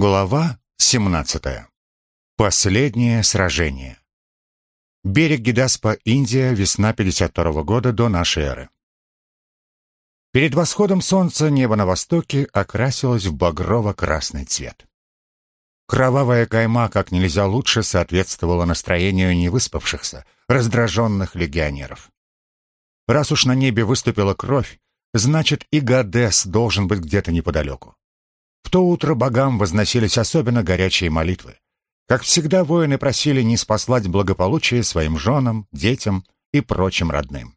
Глава 17. Последнее сражение. Берег Гидаспа, Индия, весна 52 года до нашей эры. Перед восходом солнца небо на востоке окрасилось в багрово-красный цвет. Кровавая кайма как нельзя лучше соответствовала настроению невыспавшихся, раздраженных легионеров. Раз уж на небе выступила кровь, значит и Гадес должен быть где-то неподалеку. В то утро богам возносились особенно горячие молитвы. Как всегда, воины просили не спаслать благополучие своим женам, детям и прочим родным.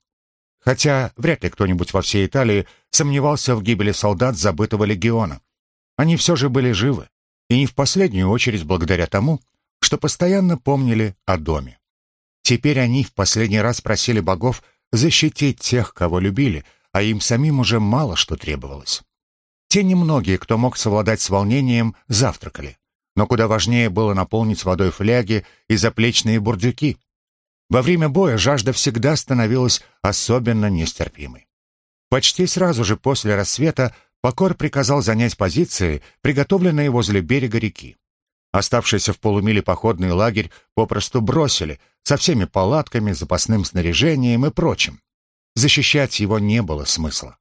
Хотя вряд ли кто-нибудь во всей Италии сомневался в гибели солдат забытого легиона. Они все же были живы, и не в последнюю очередь благодаря тому, что постоянно помнили о доме. Теперь они в последний раз просили богов защитить тех, кого любили, а им самим уже мало что требовалось. Те немногие, кто мог совладать с волнением, завтракали. Но куда важнее было наполнить водой фляги и заплечные бурдюки. Во время боя жажда всегда становилась особенно нестерпимой. Почти сразу же после рассвета Покор приказал занять позиции, приготовленные возле берега реки. Оставшийся в полумиле походный лагерь попросту бросили, со всеми палатками, запасным снаряжением и прочим. Защищать его не было смысла.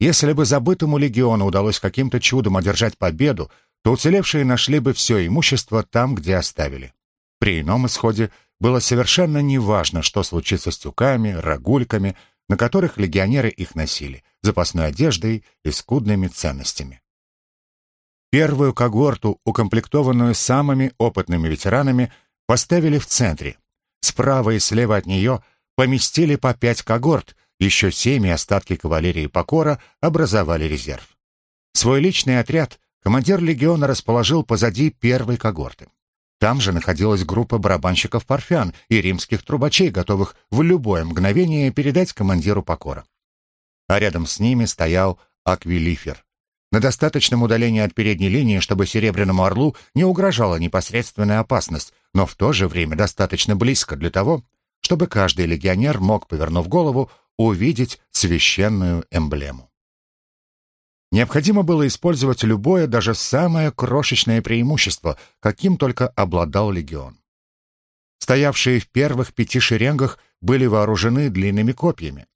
Если бы забытому легиону удалось каким-то чудом одержать победу, то уцелевшие нашли бы все имущество там, где оставили. При ином исходе было совершенно неважно, что случится с тюками, рогульками, на которых легионеры их носили, запасной одеждой и скудными ценностями. Первую когорту, укомплектованную самыми опытными ветеранами, поставили в центре. Справа и слева от нее поместили по пять когорт, еще семь и остатки кавалерии Покора образовали резерв. Свой личный отряд командир легиона расположил позади первой когорты. Там же находилась группа барабанщиков парфян и римских трубачей, готовых в любое мгновение передать командиру Покора. А рядом с ними стоял Аквилифер. На достаточном удалении от передней линии, чтобы Серебряному Орлу не угрожала непосредственная опасность, но в то же время достаточно близко для того, чтобы каждый легионер мог, повернув голову, увидеть священную эмблему. Необходимо было использовать любое, даже самое крошечное преимущество, каким только обладал легион. Стоявшие в первых пяти шеренгах были вооружены длинными копьями.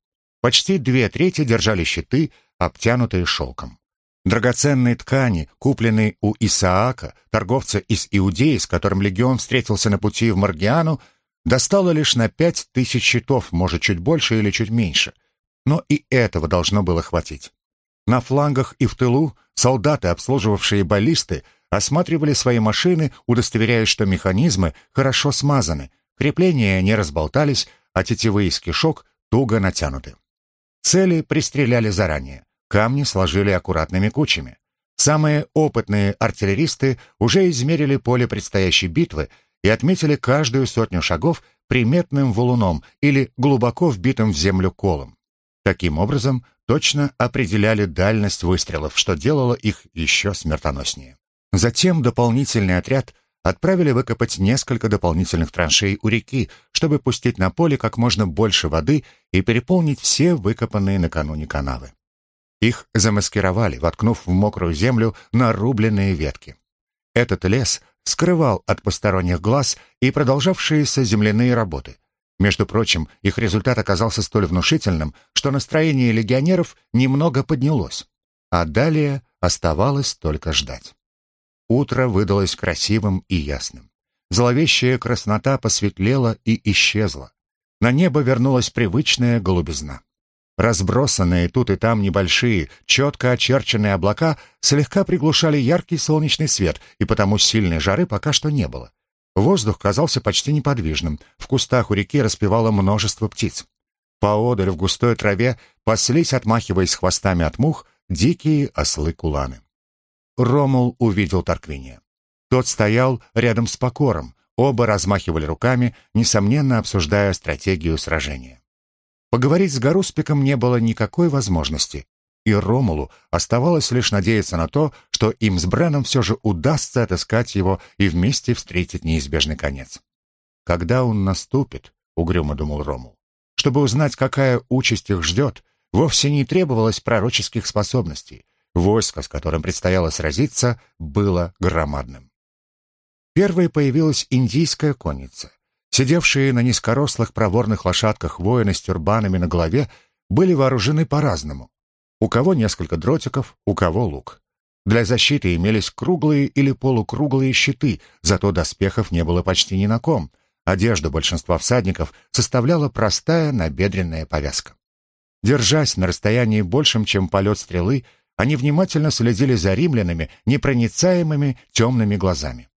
Почти две трети держали щиты, обтянутые шелком. Драгоценные ткани, купленные у Исаака, торговца из Иудеи, с которым легион встретился на пути в Маргиану, достало лишь на пять тысяч щитов, может, чуть больше или чуть меньше. Но и этого должно было хватить. На флангах и в тылу солдаты, обслуживавшие баллисты, осматривали свои машины, удостоверяясь, что механизмы хорошо смазаны, крепления не разболтались, а тетивы из кишок туго натянуты. Цели пристреляли заранее, камни сложили аккуратными кучами. Самые опытные артиллеристы уже измерили поле предстоящей битвы и отметили каждую сотню шагов приметным валуном или глубоко вбитым в землю колом. Таким образом, точно определяли дальность выстрелов, что делало их еще смертоноснее. Затем дополнительный отряд отправили выкопать несколько дополнительных траншей у реки, чтобы пустить на поле как можно больше воды и переполнить все выкопанные накануне канавы. Их замаскировали, воткнув в мокрую землю нарубленные ветки. Этот лес скрывал от посторонних глаз и продолжавшиеся земляные работы. Между прочим, их результат оказался столь внушительным, что настроение легионеров немного поднялось, а далее оставалось только ждать. Утро выдалось красивым и ясным. Зловещая краснота посветлела и исчезла. На небо вернулась привычная голубизна. Разбросанные тут и там небольшие, четко очерченные облака слегка приглушали яркий солнечный свет, и потому сильной жары пока что не было. Воздух казался почти неподвижным, в кустах у реки распевало множество птиц. Поодаль в густой траве паслись, отмахиваясь хвостами от мух, дикие ослы-куланы. Ромул увидел Тарквиния. Тот стоял рядом с Покором, оба размахивали руками, несомненно обсуждая стратегию сражения. Поговорить с Гаруспиком не было никакой возможности, и Ромулу оставалось лишь надеяться на то, что им с Бреном все же удастся отыскать его и вместе встретить неизбежный конец. «Когда он наступит», — угрюмо думал Ромул, «чтобы узнать, какая участь их ждет, вовсе не требовалось пророческих способностей. Войско, с которым предстояло сразиться, было громадным. Первой появилась индийская конница. Сидевшие на низкорослых проворных лошадках воины с тюрбанами на голове были вооружены по-разному. У кого несколько дротиков, у кого лук. Для защиты имелись круглые или полукруглые щиты, зато доспехов не было почти ни на ком. Одежду большинства всадников составляла простая набедренная повязка. Держась на расстоянии большем, чем полет стрелы, они внимательно следили за римлянами непроницаемыми темными глазами.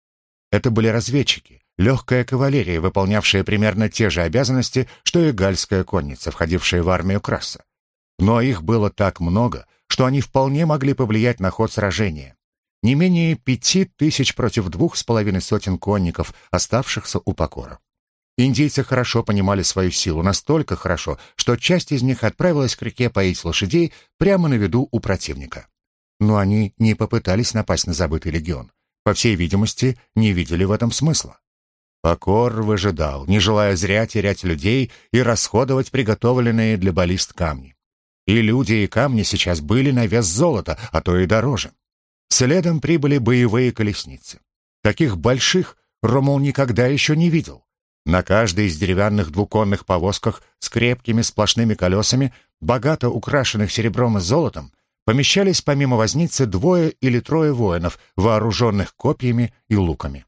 Это были разведчики, легкая кавалерия, выполнявшая примерно те же обязанности, что и гальская конница, входившая в армию Краса. Но их было так много, что они вполне могли повлиять на ход сражения. Не менее пяти тысяч против двух с половиной сотен конников, оставшихся у покора. Индейцы хорошо понимали свою силу, настолько хорошо, что часть из них отправилась к реке поить лошадей прямо на виду у противника. Но они не попытались напасть на забытый легион. По всей видимости, не видели в этом смысла. Покор выжидал, не желая зря терять людей и расходовать приготовленные для баллист камни. И люди, и камни сейчас были на вес золота, а то и дороже. Следом прибыли боевые колесницы. Таких больших Ромул никогда еще не видел. На каждой из деревянных двуконных повозках с крепкими сплошными колесами, богато украшенных серебром и золотом, помещались помимо возницы двое или трое воинов, вооруженных копьями и луками.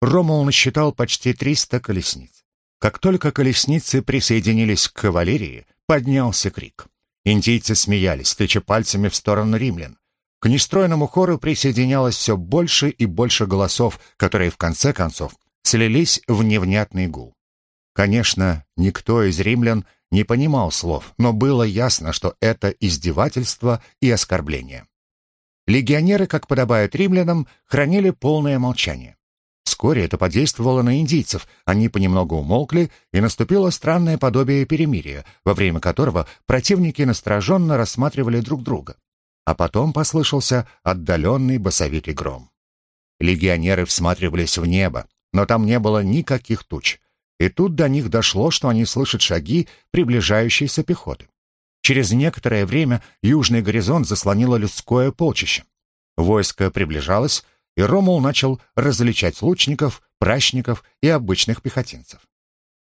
Ромул насчитал почти 300 колесниц. Как только колесницы присоединились к кавалерии, поднялся крик. Индийцы смеялись, тыча пальцами в сторону римлян. К нестройному хору присоединялось все больше и больше голосов, которые в конце концов слились в невнятный гул. Конечно, никто из римлян не понимал слов, но было ясно, что это издевательство и оскорбление. Легионеры, как подобает римлянам, хранили полное молчание. Вскоре это подействовало на индийцев, они понемногу умолкли, и наступило странное подобие перемирия, во время которого противники настороженно рассматривали друг друга. А потом послышался отдаленный басовитый гром. Легионеры всматривались в небо, но там не было никаких туч. И тут до них дошло, что они слышат шаги приближающейся пехоты. Через некоторое время южный горизонт заслонило людское полчище. Войско приближалось, и Ромул начал различать лучников, пращников и обычных пехотинцев.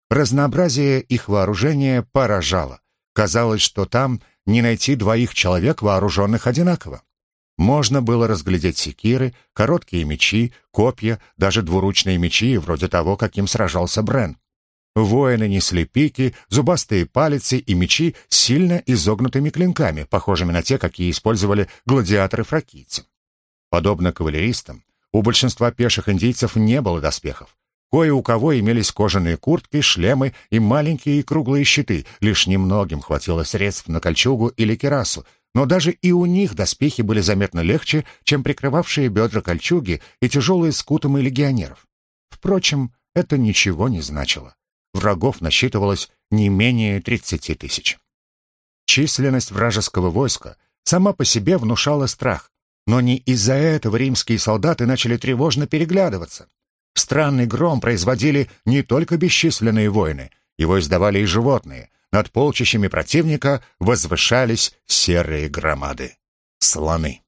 Разнообразие их вооружения поражало. Казалось, что там не найти двоих человек, вооруженных одинаково. Можно было разглядеть секиры, короткие мечи, копья, даже двуручные мечи, вроде того, каким сражался Брен. Воины несли пики, зубастые палицы и мечи с сильно изогнутыми клинками, похожими на те, какие использовали гладиаторы-фракийцы. Подобно кавалеристам, у большинства пеших индийцев не было доспехов. Кое у кого имелись кожаные куртки, шлемы и маленькие круглые щиты, лишь немногим хватило средств на кольчугу или керасу, но даже и у них доспехи были заметно легче, чем прикрывавшие бедра кольчуги и тяжелые скутумы легионеров. Впрочем, это ничего не значило. Врагов насчитывалось не менее 30 тысяч. Численность вражеского войска сама по себе внушала страх, но не из-за этого римские солдаты начали тревожно переглядываться. Странный гром производили не только бесчисленные воины, его издавали и животные, над полчищами противника возвышались серые громады. Слоны.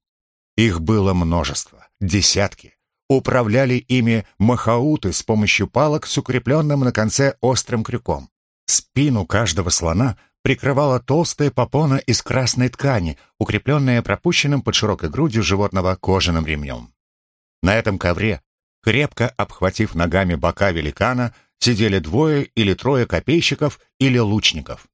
Их было множество, десятки. Управляли ими махауты с помощью палок с укрепленным на конце острым крюком. Спину каждого слона прикрывала толстая попона из красной ткани, укрепленная пропущенным под широкой грудью животного кожаным ремнем. На этом ковре, крепко обхватив ногами бока великана, сидели двое или трое копейщиков или лучников.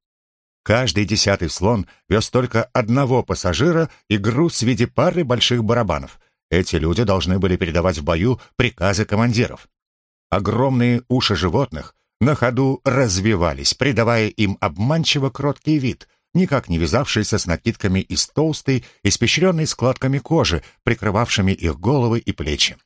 Каждый десятый слон вез только одного пассажира и груз в виде пары больших барабанов. Эти люди должны были передавать в бою приказы командиров. Огромные уши животных на ходу развивались, придавая им обманчиво кроткий вид, никак не вязавшийся с накидками из толстой, испещренной складками кожи, прикрывавшими их головы и плечи.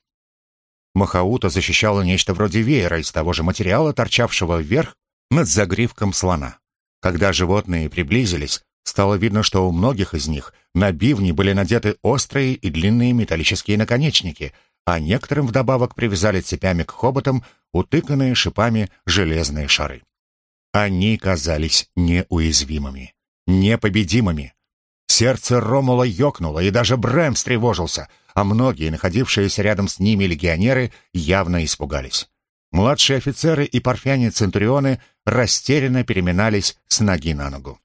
Махаута защищала нечто вроде веера из того же материала, торчавшего вверх над загривком слона. Когда животные приблизились, стало видно, что у многих из них на бивни были надеты острые и длинные металлические наконечники, а некоторым вдобавок привязали цепями к хоботам утыканные шипами железные шары. Они казались неуязвимыми, непобедимыми. Сердце Ромула ёкнуло, и даже Брэм встревожился, а многие, находившиеся рядом с ними легионеры, явно испугались. Младшие офицеры и парфяне-центурионы растерянно переминались с ноги на ногу.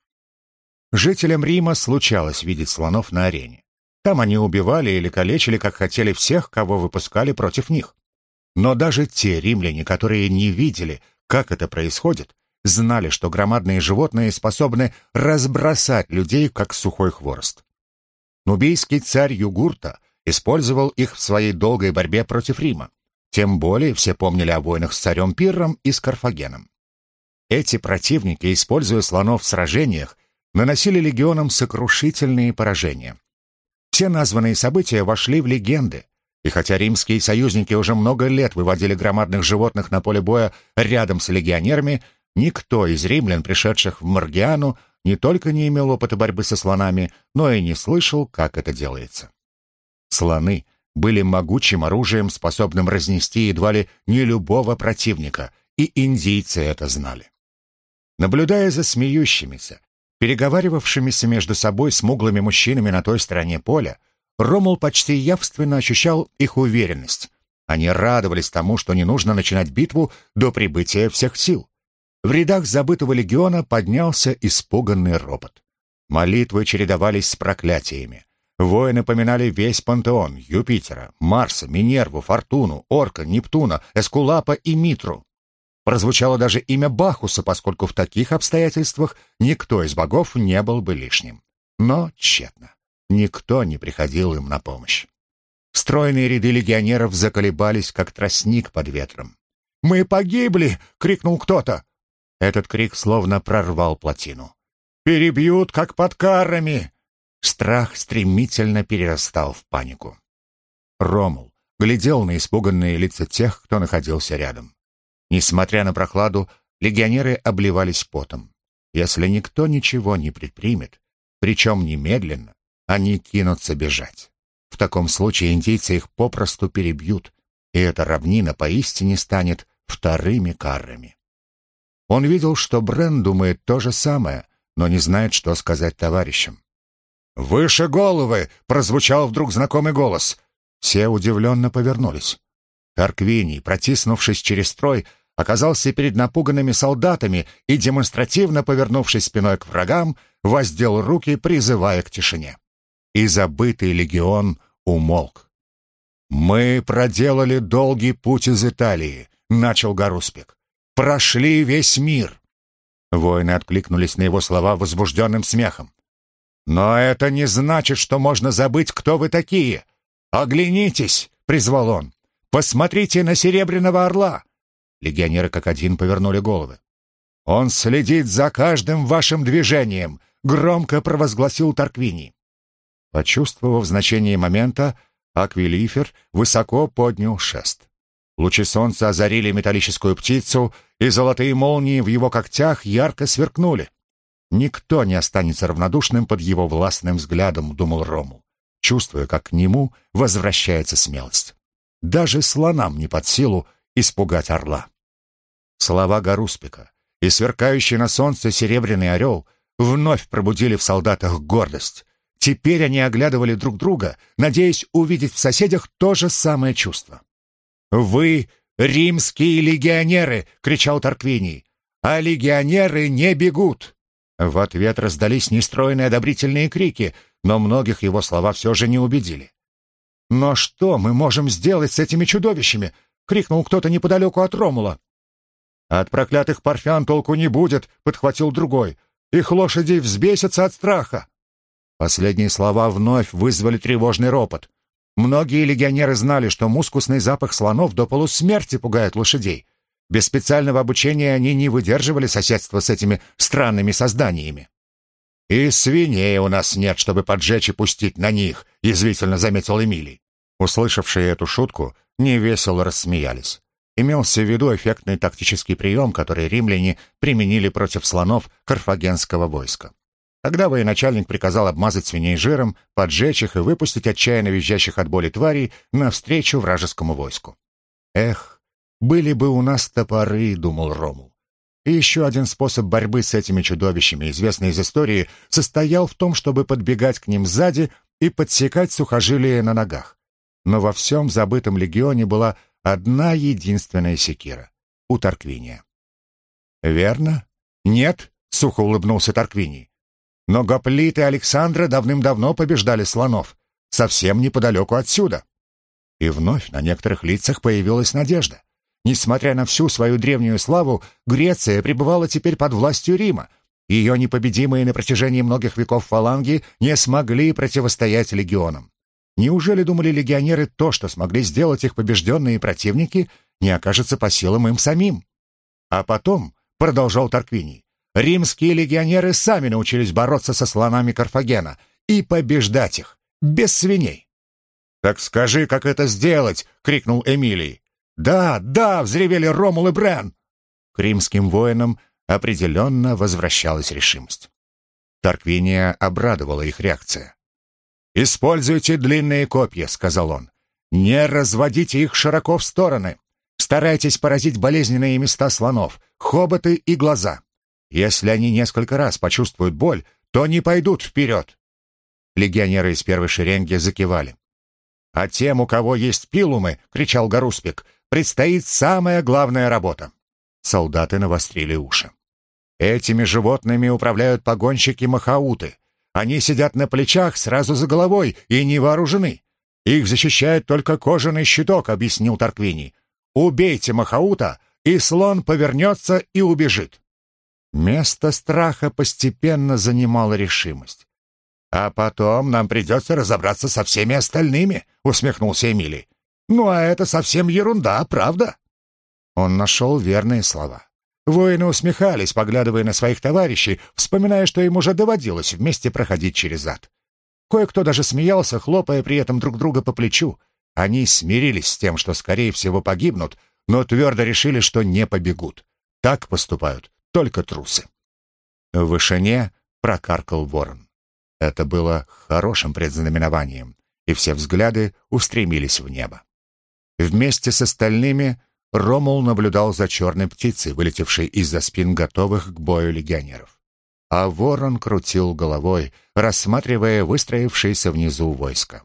Жителям Рима случалось видеть слонов на арене. Там они убивали или калечили, как хотели, всех, кого выпускали против них. Но даже те римляне, которые не видели, как это происходит, знали, что громадные животные способны разбросать людей, как сухой хворост. Нубийский царь Югурта использовал их в своей долгой борьбе против Рима. Тем более все помнили о войнах с царем Пирром и с Карфагеном. Эти противники, используя слонов в сражениях, наносили легионам сокрушительные поражения. Все названные события вошли в легенды, и хотя римские союзники уже много лет выводили громадных животных на поле боя рядом с легионерами, никто из римлян, пришедших в Маргиану, не только не имел опыта борьбы со слонами, но и не слышал, как это делается. Слоны были могучим оружием, способным разнести едва ли не любого противника, и индийцы это знали. Наблюдая за смеющимися, переговаривавшимися между собой смуглыми мужчинами на той стороне поля, Ромул почти явственно ощущал их уверенность. Они радовались тому, что не нужно начинать битву до прибытия всех сил. В рядах забытого легиона поднялся испуганный ропот. Молитвы чередовались с проклятиями. Воины поминали весь пантеон Юпитера, Марса, Минерву, Фортуну, Орка, Нептуна, Эскулапа и Митру. Прозвучало даже имя Бахуса, поскольку в таких обстоятельствах никто из богов не был бы лишним. Но тщетно. Никто не приходил им на помощь. Стройные ряды легионеров заколебались, как тростник под ветром. «Мы погибли!» — крикнул кто-то. Этот крик словно прорвал плотину. «Перебьют, как под карами!» Страх стремительно перерастал в панику. Ромул глядел на испуганные лица тех, кто находился рядом. Несмотря на прохладу, легионеры обливались потом. Если никто ничего не предпримет, причем немедленно, они кинутся бежать. В таком случае индейцы их попросту перебьют, и эта равнина поистине станет вторыми каррами. Он видел, что Брен думает то же самое, но не знает, что сказать товарищам. «Выше головы!» — прозвучал вдруг знакомый голос. Все удивленно повернулись. Тарквиний, протиснувшись через строй, оказался перед напуганными солдатами и, демонстративно повернувшись спиной к врагам, воздел руки, призывая к тишине. И забытый легион умолк. «Мы проделали долгий путь из Италии», — начал Гаруспик. «Прошли весь мир». Воины откликнулись на его слова возбужденным смехом. «Но это не значит, что можно забыть, кто вы такие. Оглянитесь!» — призвал он. «Посмотрите на Серебряного Орла!» Легионеры как один повернули головы. «Он следит за каждым вашим движением!» — громко провозгласил Тарквини. Почувствовав значение момента, Аквилифер высоко поднял шест. Лучи солнца озарили металлическую птицу, и золотые молнии в его когтях ярко сверкнули. Никто не останется равнодушным под его властным взглядом, думал Рому, чувствуя, как к нему возвращается смелость. Даже слонам не под силу испугать орла. Слова Гаруспика и сверкающий на солнце серебряный орел вновь пробудили в солдатах гордость. Теперь они оглядывали друг друга, надеясь увидеть в соседях то же самое чувство. «Вы — римские легионеры!» — кричал Тарквиний. «А легионеры не бегут!» В ответ раздались нестроенные одобрительные крики, но многих его слова все же не убедили. «Но что мы можем сделать с этими чудовищами?» — крикнул кто-то неподалеку от Ромула. «От проклятых парфян толку не будет», — подхватил другой. «Их лошади взбесятся от страха». Последние слова вновь вызвали тревожный ропот. Многие легионеры знали, что мускусный запах слонов до полусмерти пугает лошадей. Без специального обучения они не выдерживали соседства с этими странными созданиями. «И свиней у нас нет, чтобы поджечь и пустить на них», — язвительно заметил Эмилий. Услышавшие эту шутку, невесело рассмеялись. Имелся в виду эффектный тактический прием, который римляне применили против слонов карфагенского войска. Тогда военачальник приказал обмазать свиней жиром, поджечь их и выпустить отчаянно визжащих от боли тварей навстречу вражескому войску. Эх, «Были бы у нас топоры», — думал Ромул. И еще один способ борьбы с этими чудовищами, известный из истории, состоял в том, чтобы подбегать к ним сзади и подсекать сухожилия на ногах. Но во всем забытом легионе была одна единственная секира — у Тарквиния. «Верно? Нет?» — сухо улыбнулся Тарквиний. «Но гоплиты Александра давным-давно побеждали слонов, совсем неподалеку отсюда». И вновь на некоторых лицах появилась надежда. Несмотря на всю свою древнюю славу, Греция пребывала теперь под властью Рима. Ее непобедимые на протяжении многих веков фаланги не смогли противостоять легионам. Неужели думали легионеры то, что смогли сделать их побежденные противники, не окажется по силам им самим? А потом, продолжал Тарквиний, римские легионеры сами научились бороться со слонами Карфагена и побеждать их, без свиней. «Так скажи, как это сделать!» — крикнул Эмилий. «Да, да!» — взревели Ромул и Брен. К римским воинам определенно возвращалась решимость. Тарквиния обрадовала их реакция. «Используйте длинные копья», — сказал он. «Не разводите их широко в стороны. Старайтесь поразить болезненные места слонов, хоботы и глаза. Если они несколько раз почувствуют боль, то не пойдут вперед». Легионеры из первой шеренги закивали. «А тем, у кого есть пилумы», — кричал Гаруспик, предстоит самая главная работа. Солдаты навострили уши. Этими животными управляют погонщики-махауты. Они сидят на плечах сразу за головой и не вооружены. Их защищает только кожаный щиток, объяснил Тарквини. Убейте махаута, и слон повернется и убежит. Место страха постепенно занимала решимость. «А потом нам придется разобраться со всеми остальными», — усмехнулся Эмили. Ну, а это совсем ерунда, правда?» Он нашел верные слова. Воины усмехались, поглядывая на своих товарищей, вспоминая, что им уже доводилось вместе проходить через ад. Кое-кто даже смеялся, хлопая при этом друг друга по плечу. Они смирились с тем, что, скорее всего, погибнут, но твердо решили, что не побегут. Так поступают только трусы. В вышине прокаркал ворон. Это было хорошим предзнаменованием, и все взгляды устремились в небо. Вместе с остальными Ромул наблюдал за черной птицей, вылетевшей из-за спин готовых к бою легионеров. А ворон крутил головой, рассматривая выстроившееся внизу войско.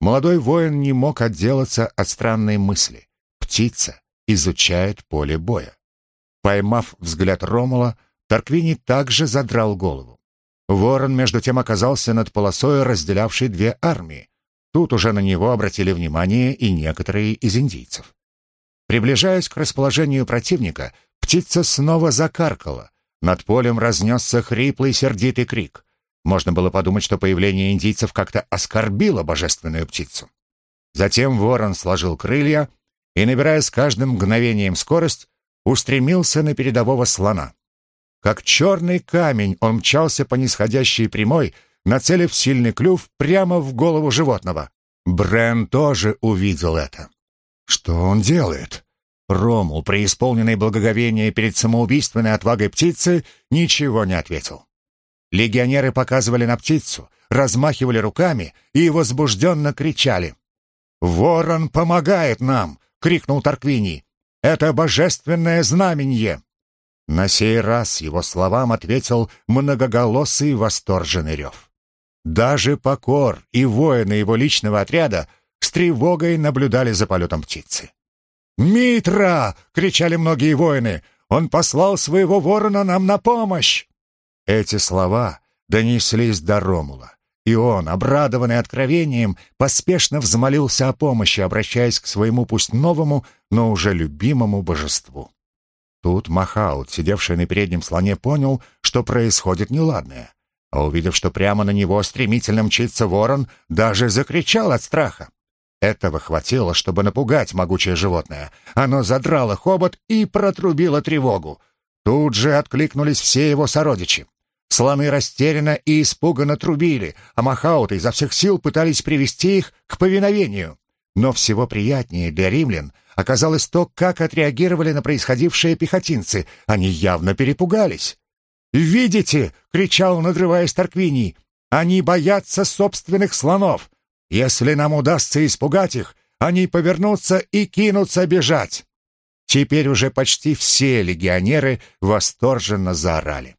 Молодой воин не мог отделаться от странной мысли. Птица изучает поле боя. Поймав взгляд Ромула, Тарквини также задрал голову. Ворон, между тем, оказался над полосой, разделявшей две армии, Тут уже на него обратили внимание и некоторые из индийцев. Приближаясь к расположению противника, птица снова закаркала. Над полем разнесся хриплый сердитый крик. Можно было подумать, что появление индийцев как-то оскорбило божественную птицу. Затем ворон сложил крылья и, набирая с каждым мгновением скорость, устремился на передового слона. Как черный камень он мчался по нисходящей прямой, нацелив сильный клюв прямо в голову животного. Брен тоже увидел это. Что он делает? Ромул, преисполненный благоговения перед самоубийственной отвагой птицы, ничего не ответил. Легионеры показывали на птицу, размахивали руками и возбужденно кричали. «Ворон помогает нам!» — крикнул Тарквини. «Это божественное знаменье!» На сей раз его словам ответил многоголосый восторженный рев. Даже Покор и воины его личного отряда с тревогой наблюдали за полетом птицы. «Митра!» — кричали многие воины. «Он послал своего ворона нам на помощь!» Эти слова донеслись до Ромула, и он, обрадованный откровением, поспешно взмолился о помощи, обращаясь к своему пусть новому, но уже любимому божеству. Тут Махаут, сидевший на переднем слоне, понял, что происходит неладное а увидев, что прямо на него стремительно мчится ворон, даже закричал от страха. Этого хватило, чтобы напугать могучее животное. Оно задрало хобот и протрубило тревогу. Тут же откликнулись все его сородичи. Слоны растерянно и испуганно трубили, а махауты изо всех сил пытались привести их к повиновению. Но всего приятнее для римлян оказалось то, как отреагировали на происходившее пехотинцы. Они явно перепугались. «Видите!» — кричал, надрываясь Тарквиний. «Они боятся собственных слонов. Если нам удастся испугать их, они повернутся и кинутся бежать». Теперь уже почти все легионеры восторженно заорали.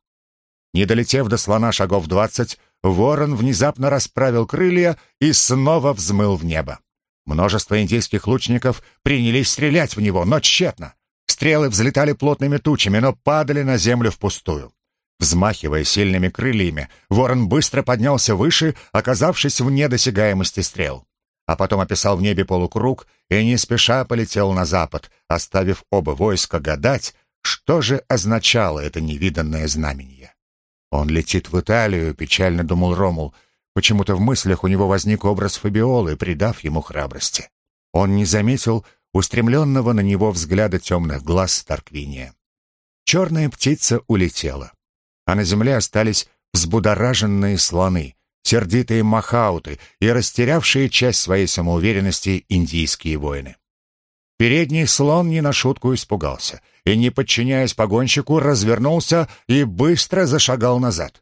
Не долетев до слона шагов двадцать, ворон внезапно расправил крылья и снова взмыл в небо. Множество индийских лучников принялись стрелять в него, но тщетно. Стрелы взлетали плотными тучами, но падали на землю впустую. Взмахивая сильными крыльями, ворон быстро поднялся выше, оказавшись в недосягаемости стрел. А потом описал в небе полукруг и не спеша полетел на запад, оставив оба войска гадать, что же означало это невиданное знамение. «Он летит в Италию», — печально думал Ромул. Почему-то в мыслях у него возник образ Фабиолы, придав ему храбрости. Он не заметил устремленного на него взгляда темных глаз Тарквиния. Черная птица улетела а на земле остались взбудораженные слоны, сердитые махауты и растерявшие часть своей самоуверенности индийские воины. Передний слон не на шутку испугался и, не подчиняясь погонщику, развернулся и быстро зашагал назад.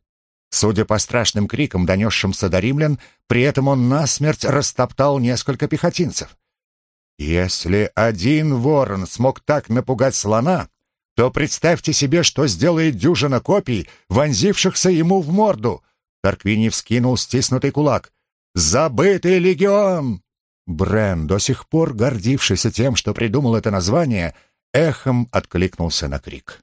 Судя по страшным крикам, донесшимся до римлян, при этом он насмерть растоптал несколько пехотинцев. Если один ворон смог так напугать слона, то представьте себе, что сделает дюжина копий, вонзившихся ему в морду. Тарквини вскинул стиснутый кулак. «Забытый легион!» Брен, до сих пор гордившийся тем, что придумал это название, эхом откликнулся на крик.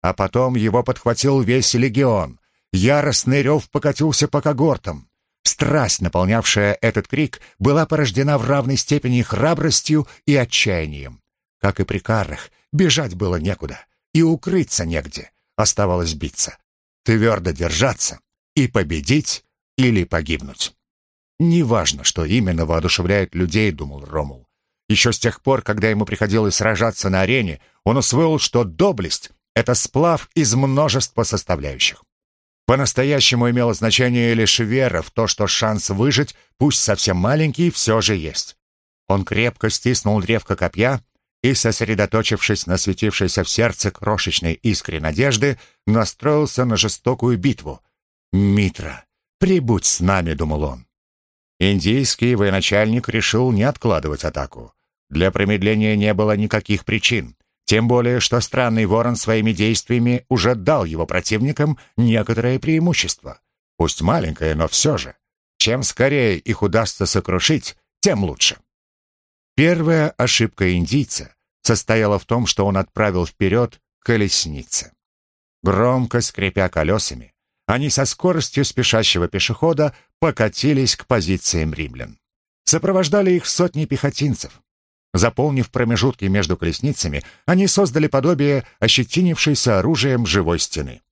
А потом его подхватил весь легион. Яростный рев покатился по когортам. Страсть, наполнявшая этот крик, была порождена в равной степени храбростью и отчаянием. Как и при карах, бежать было некуда, и укрыться негде, оставалось биться, твердо держаться и победить или погибнуть. Неважно, что именно воодушевляет людей, думал Ромул. Еще с тех пор, когда ему приходилось сражаться на арене, он усвоил, что доблесть — это сплав из множества составляющих. По-настоящему имело значение лишь вера в то, что шанс выжить, пусть совсем маленький, все же есть. Он крепко стиснул древко копья и, сосредоточившись на светившейся в сердце крошечной искре надежды, настроился на жестокую битву. «Митра, прибудь с нами», — думал он. Индийский военачальник решил не откладывать атаку. Для промедления не было никаких причин, тем более, что странный ворон своими действиями уже дал его противникам некоторое преимущество. Пусть маленькое, но все же. Чем скорее их удастся сокрушить, тем лучше. Первая ошибка индийца состояла в том, что он отправил вперед колесницы. Громко скрипя колесами, они со скоростью спешащего пешехода покатились к позициям римлян. Сопровождали их сотни пехотинцев. Заполнив промежутки между колесницами, они создали подобие ощетинившейся оружием живой стены.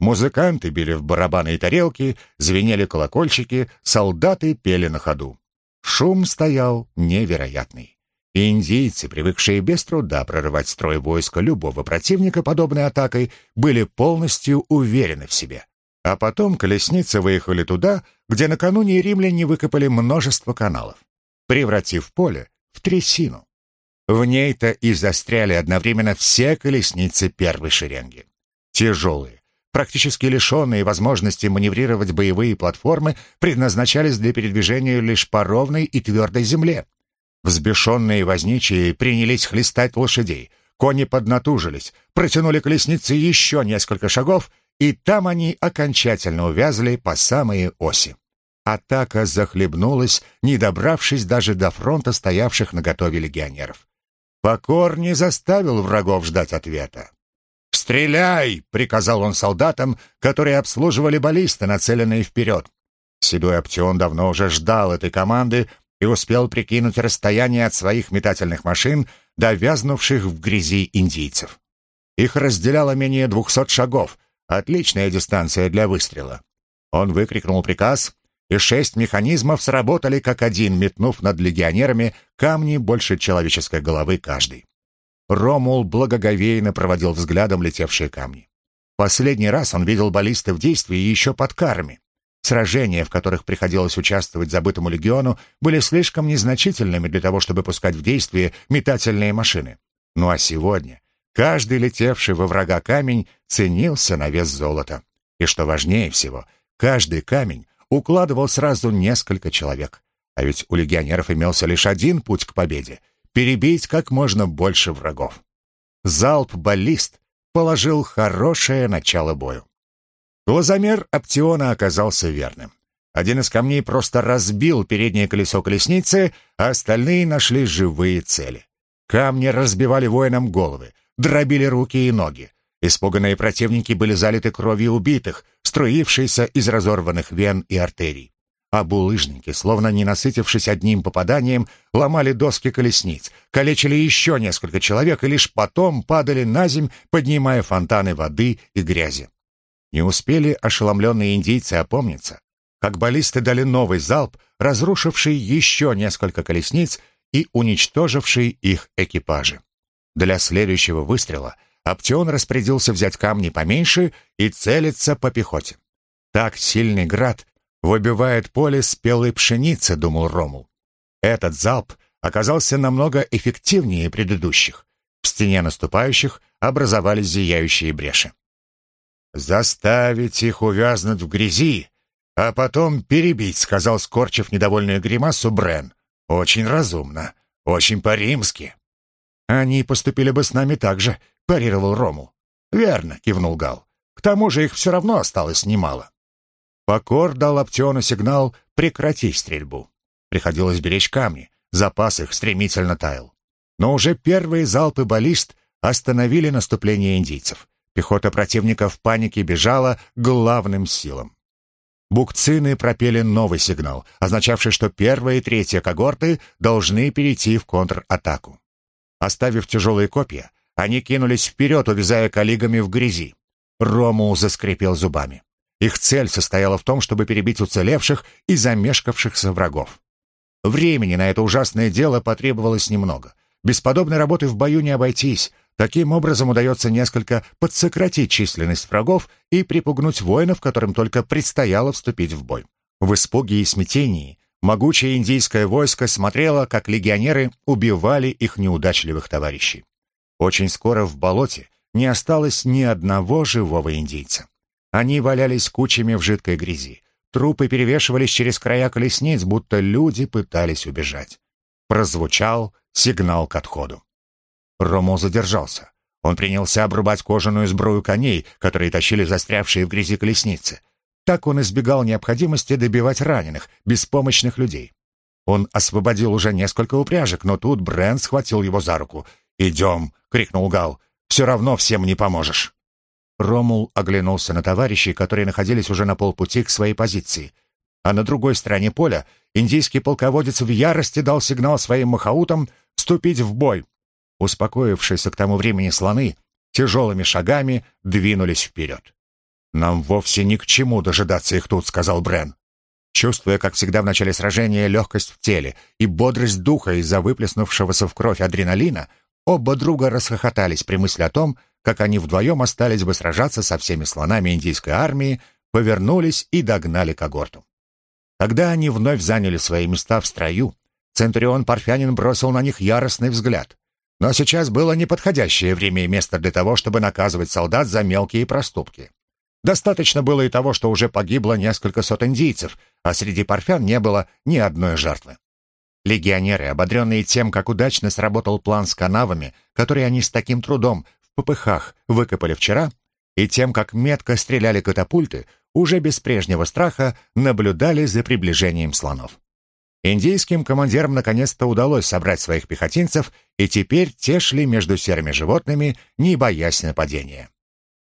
Музыканты били в барабаны и тарелки, звенели колокольчики, солдаты пели на ходу. Шум стоял невероятный. Индийцы, привыкшие без труда прорывать строй войска любого противника подобной атакой, были полностью уверены в себе. А потом колесницы выехали туда, где накануне римляне выкопали множество каналов, превратив поле в трясину. В ней-то и застряли одновременно все колесницы первой шеренги. Тяжелые, практически лишенные возможности маневрировать боевые платформы, предназначались для передвижения лишь по ровной и твердой земле. Взбешенные возничие принялись хлестать лошадей. Кони поднатужились, протянули колесницы еще несколько шагов, и там они окончательно увязли по самые оси. Атака захлебнулась, не добравшись даже до фронта стоявших на готове легионеров. Покор не заставил врагов ждать ответа. «Стреляй!» — приказал он солдатам, которые обслуживали баллисты, нацеленные вперед. Седой Аптеон давно уже ждал этой команды и успел прикинуть расстояние от своих метательных машин до вязнувших в грязи индийцев. Их разделяло менее двухсот шагов, отличная дистанция для выстрела. Он выкрикнул приказ, и шесть механизмов сработали как один, метнув над легионерами камни больше человеческой головы каждый. Ромул благоговейно проводил взглядом летевшие камни. Последний раз он видел баллисты в действии еще под карами. Сражения, в которых приходилось участвовать забытому легиону, были слишком незначительными для того, чтобы пускать в действие метательные машины. Ну а сегодня каждый летевший во врага камень ценился на вес золота. И что важнее всего, каждый камень укладывал сразу несколько человек. А ведь у легионеров имелся лишь один путь к победе перебить как можно больше врагов. залп баллист положил хорошее начало бою. Глазомер Аптиона оказался верным. Один из камней просто разбил переднее колесо колесницы, а остальные нашли живые цели. Камни разбивали воинам головы, дробили руки и ноги. Испуганные противники были залиты кровью убитых, струившейся из разорванных вен и артерий. А булыжники, словно не насытившись одним попаданием, ломали доски колесниц, калечили еще несколько человек и лишь потом падали на земь, поднимая фонтаны воды и грязи. Не успели ошеломленные индийцы опомниться, как баллисты дали новый залп, разрушивший еще несколько колесниц и уничтоживший их экипажи. Для следующего выстрела Аптеон распорядился взять камни поменьше и целиться по пехоте. Так сильный град выбивает поле спелой пшеницы, думал Ромул. Этот залп оказался намного эффективнее предыдущих. В стене наступающих образовались зияющие бреши. «Заставить их увязнуть в грязи, а потом перебить», — сказал, скорчив недовольную гримасу Брен. «Очень разумно, очень по-римски». «Они поступили бы с нами так же», — парировал Рому. «Верно», — кивнул Гал. «К тому же их все равно осталось немало». Покор дал Аптеону сигнал прекратить стрельбу. Приходилось беречь камни, запас их стремительно таял. Но уже первые залпы баллист остановили наступление индийцев. Пехота противника в панике бежала главным силам. Букцины пропели новый сигнал, означавший, что первая и третья когорты должны перейти в контратаку. Оставив тяжелые копья, они кинулись вперед, увязая коллегами в грязи. Рому заскрипел зубами. Их цель состояла в том, чтобы перебить уцелевших и замешкавшихся врагов. Времени на это ужасное дело потребовалось немного. Без подобной работы в бою не обойтись. Таким образом удается несколько подсократить численность врагов и припугнуть воинов, которым только предстояло вступить в бой. В испуге и смятении могучее индийское войско смотрело, как легионеры убивали их неудачливых товарищей. Очень скоро в болоте не осталось ни одного живого индейца. Они валялись кучами в жидкой грязи. Трупы перевешивались через края колесниц, будто люди пытались убежать. Прозвучал сигнал к отходу. Ромо задержался. Он принялся обрубать кожаную сбрую коней, которые тащили застрявшие в грязи колесницы. Так он избегал необходимости добивать раненых, беспомощных людей. Он освободил уже несколько упряжек, но тут Брент схватил его за руку. «Идем!» — крикнул Гал. «Все равно всем не поможешь!» Ромул оглянулся на товарищей, которые находились уже на полпути к своей позиции. А на другой стороне поля индийский полководец в ярости дал сигнал своим махаутам вступить в бой. Успокоившиеся к тому времени слоны тяжелыми шагами двинулись вперед. «Нам вовсе ни к чему дожидаться их тут», — сказал Брен. Чувствуя, как всегда в начале сражения, легкость в теле и бодрость духа из-за выплеснувшегося в кровь адреналина, оба друга расхохотались при мысли о том, как они вдвоем остались бы сражаться со всеми слонами индийской армии, повернулись и догнали когорту. Когда они вновь заняли свои места в строю, Центурион Парфянин бросил на них яростный взгляд. Но сейчас было неподходящее время и место для того, чтобы наказывать солдат за мелкие проступки. Достаточно было и того, что уже погибло несколько сот индийцев, а среди парфян не было ни одной жертвы. Легионеры, ободренные тем, как удачно сработал план с канавами, которые они с таким трудом попыхах выкопали вчера, и тем, как метко стреляли катапульты, уже без прежнего страха наблюдали за приближением слонов. Индийским командирам наконец-то удалось собрать своих пехотинцев, и теперь те шли между серыми животными, не боясь нападения.